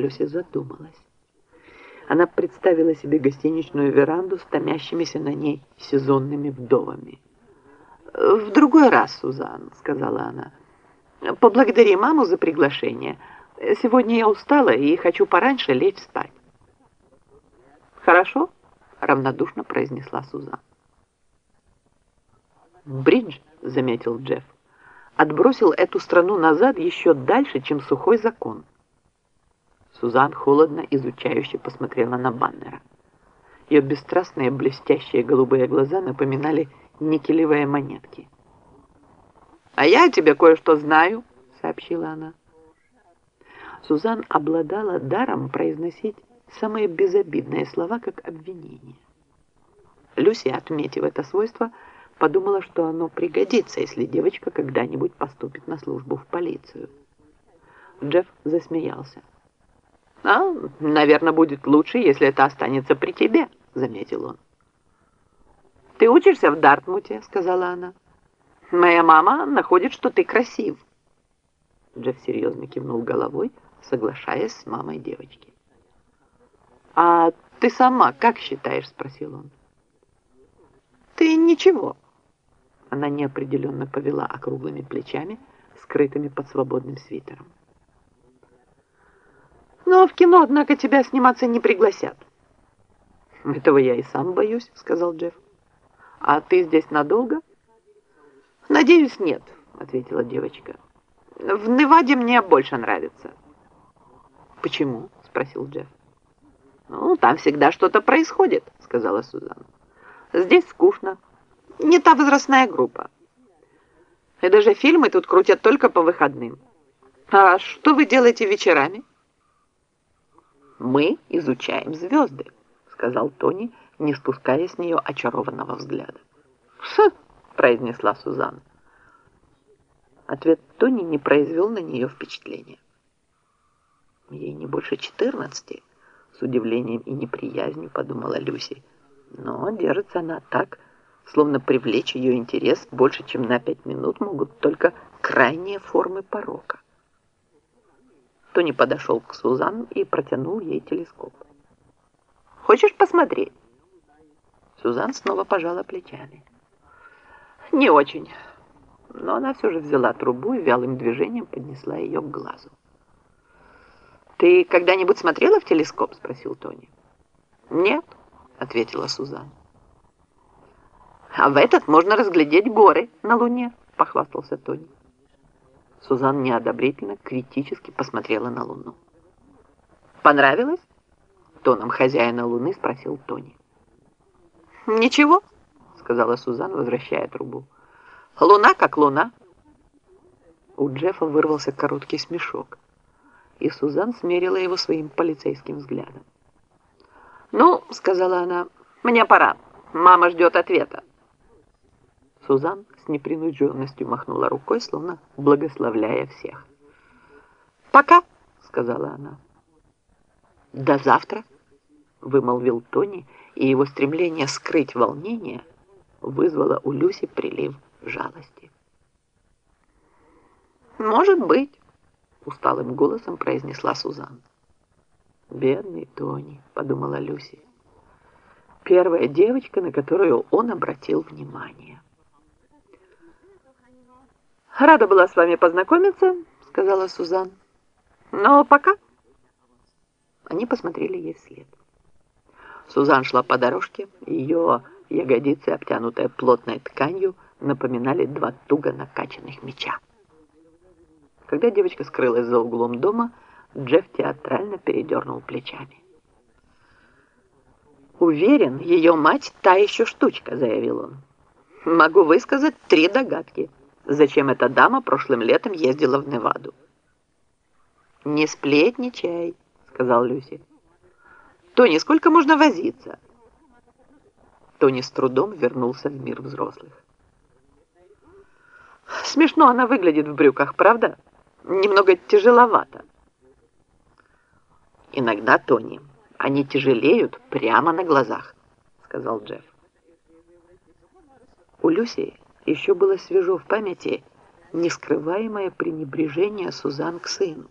Люся задумалась. Она представила себе гостиничную веранду с томящимися на ней сезонными вдовами. «В другой раз, Сузан», — сказала она, — «поблагодари маму за приглашение. Сегодня я устала и хочу пораньше лечь спать». «Хорошо», — равнодушно произнесла Сузан. «Бридж», — заметил Джефф, — отбросил эту страну назад еще дальше, чем сухой закон. Сузан холодно, изучающе посмотрела на Баннера. Ее бесстрастные, блестящие голубые глаза напоминали никелевые монетки. «А я тебе кое-что знаю», — сообщила она. Сузан обладала даром произносить самые безобидные слова, как обвинение. Люси, отметив это свойство, подумала, что оно пригодится, если девочка когда-нибудь поступит на службу в полицию. Джефф засмеялся. «А, наверное, будет лучше, если это останется при тебе», — заметил он. «Ты учишься в Дартмуте», — сказала она. «Моя мама находит, что ты красив». Джефф серьезно кивнул головой, соглашаясь с мамой девочки. «А ты сама как считаешь?» — спросил он. «Ты ничего». Она неопределенно повела округлыми плечами, скрытыми под свободным свитером. Но в кино, однако, тебя сниматься не пригласят. Этого я и сам боюсь, сказал Джефф. А ты здесь надолго? Надеюсь, нет, ответила девочка. В Неваде мне больше нравится. Почему? спросил Джефф. Ну, там всегда что-то происходит, сказала Сузанна. Здесь скучно. Не та возрастная группа. И даже фильмы тут крутят только по выходным. А что вы делаете вечерами? «Мы изучаем звезды», — сказал Тони, не спуская с нее очарованного взгляда. «Ш!» — произнесла Сузанна. Ответ Тони не произвел на нее впечатления. Ей не больше четырнадцати, с удивлением и неприязнью подумала Люси. Но держится она так, словно привлечь ее интерес больше, чем на пять минут могут только крайние формы порока. Тони подошел к Сузан и протянул ей телескоп. «Хочешь посмотреть?» Сузан снова пожала плечами. «Не очень». Но она все же взяла трубу и вялым движением поднесла ее к глазу. «Ты когда-нибудь смотрела в телескоп?» — спросил Тони. «Нет», — ответила Сузан. «А в этот можно разглядеть горы на Луне», — похвастался Тони. Сузан неодобрительно, критически посмотрела на Луну. «Понравилось?» Тоном хозяина Луны спросил Тони. «Ничего», — сказала Сузан, возвращая трубу. «Луна как луна». У Джеффа вырвался короткий смешок, и Сузан смерила его своим полицейским взглядом. «Ну», — сказала она, — «мне пора. Мама ждет ответа». Сузан с непринужденностью махнула рукой, словно благословляя всех. «Пока», — сказала она. «До завтра», — вымолвил Тони, и его стремление скрыть волнение вызвало у Люси прилив жалости. «Может быть», — усталым голосом произнесла Сузан. «Бедный Тони», — подумала Люси. Первая девочка, на которую он обратил внимание. «Рада была с вами познакомиться», — сказала Сузан. «Но пока». Они посмотрели ей вслед. Сузан шла по дорожке, ее ягодицы, обтянутые плотной тканью, напоминали два туго накачанных меча. Когда девочка скрылась за углом дома, Джефф театрально передернул плечами. «Уверен, ее мать та еще штучка», — заявил он. «Могу высказать три догадки» зачем эта дама прошлым летом ездила в Неваду. «Не сплетничай», — сказал Люси. «Тони, сколько можно возиться?» Тони с трудом вернулся в мир взрослых. «Смешно она выглядит в брюках, правда? Немного тяжеловато». «Иногда, Тони, они тяжелеют прямо на глазах», — сказал Джефф. У Люси еще было свежо в памяти нескрываемое пренебрежение Сузан к сыну.